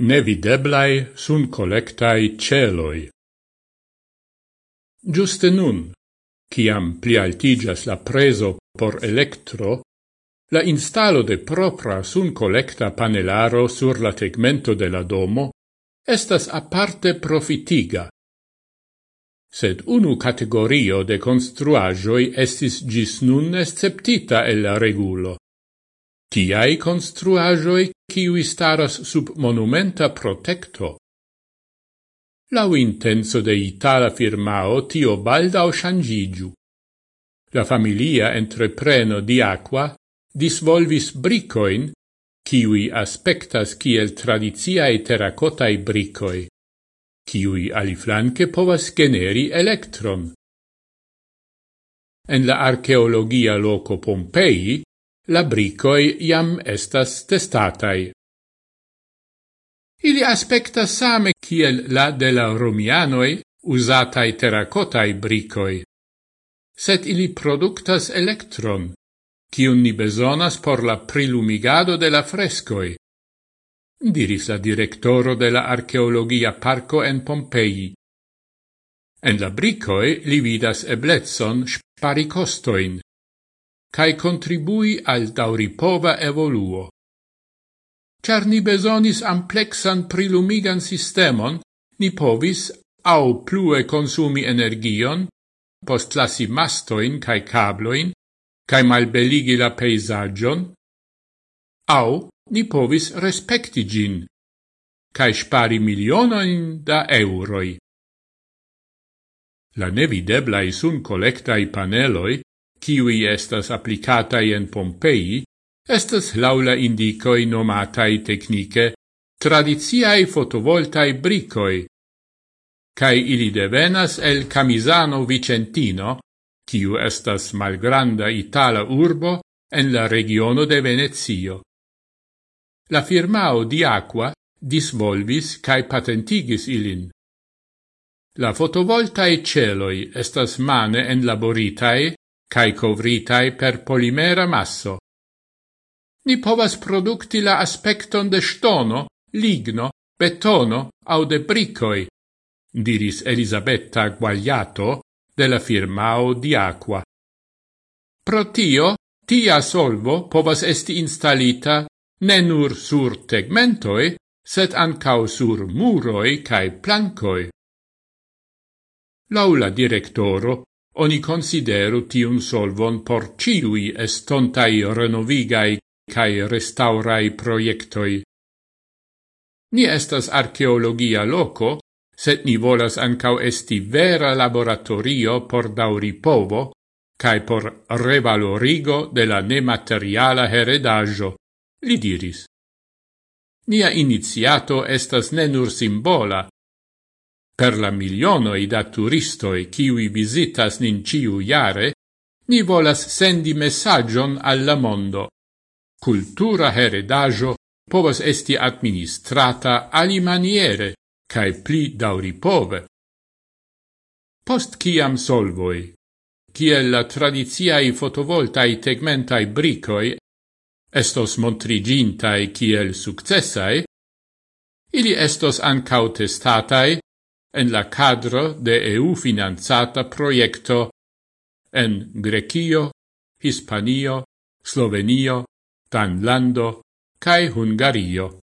nevideblai sun collectai celoi. Giuste nun, ciam pli altigas la preso por electro, la installo de propra sun collecta panelaro sur la tegmento de la domo estas aparte profitiga. Sed unu categorio de construagioi estis gis nun esceptita el la regulo, tiai construajoi kiui staras sub monumenta protecto. Lau intenso de Itala firmao tio baldao shangigiu. La familia entrepreno di aqua disvolvis bricoin, kiui aspectas kiel tradiziae terracotae bricoi, kiui aliflanque povas generi electron. En la archeologia loco Pompei la bricoi iam estas testatai. Ili aspecta same kiel la de la romianoi usatai terracotai bricoi, set ili productas electron, kiun ni besonas por la prilumigado de la frescoi, diris la directoro de la archeologia parco en Pompeii. En la bricoi li vidas eblezon spari costoin, cae contribui al dauripova evoluo. Char ni besonis amplexan prilumigan sistemon, ni povis au plue consumi energion, postlasi mastoin cae cabloin, cae malbeligi la peisagion, au ni povis respecti gin, cae spari milionoin da euroi. La nevideblai sun collectai paneloi kiui estas applicatai en Pompei, estas laula indicoi nomatai technice tradiziai fotovoltai bricoi, cae ili devenas el Camisano Vicentino, kiu estas malgranda itala urbo en la regiono de Venezio. La firmao di Aqua disvolvis cae patentigis ilin. La fotovoltae celoi estas mane en laboritae cae covritae per polimera masso. Ni povas producti la aspecton de stono, ligno, betono au de bricoi, diris Elisabetta Guagliato de la firmao Diacqua. Pro tio, tia solvo povas esti instalita ne nur sur tegmentoi, set ancau sur muroi cae plancoi. Laula directoro, oni consideru tiun solvon por ciui estontai renovigai cae restaurai proiectoi. Ni estas archeologia loco, set ni volas ancau esti vera laboratorio por dauripovo, cae por revalorigo de la nemateriala heredaggio, li diris. Nia iniziato estas ne nur simbola, per la milionoi da turistoi kiwi visitas nin ciu iare, ni volas sendi messagion alla mondo. Cultura heredajo povas esti administrata alimaniere, cae pli dauripove. Post ciam solvoi, ciel la tradiziai fotovoltai tegmentai bricoi estos montrigintai ciel successai, ili estos ancau testatai en la cadro de EU finanzata proiecto en Grecio, Hispanio, Slovenio, Danlando cae Hungario.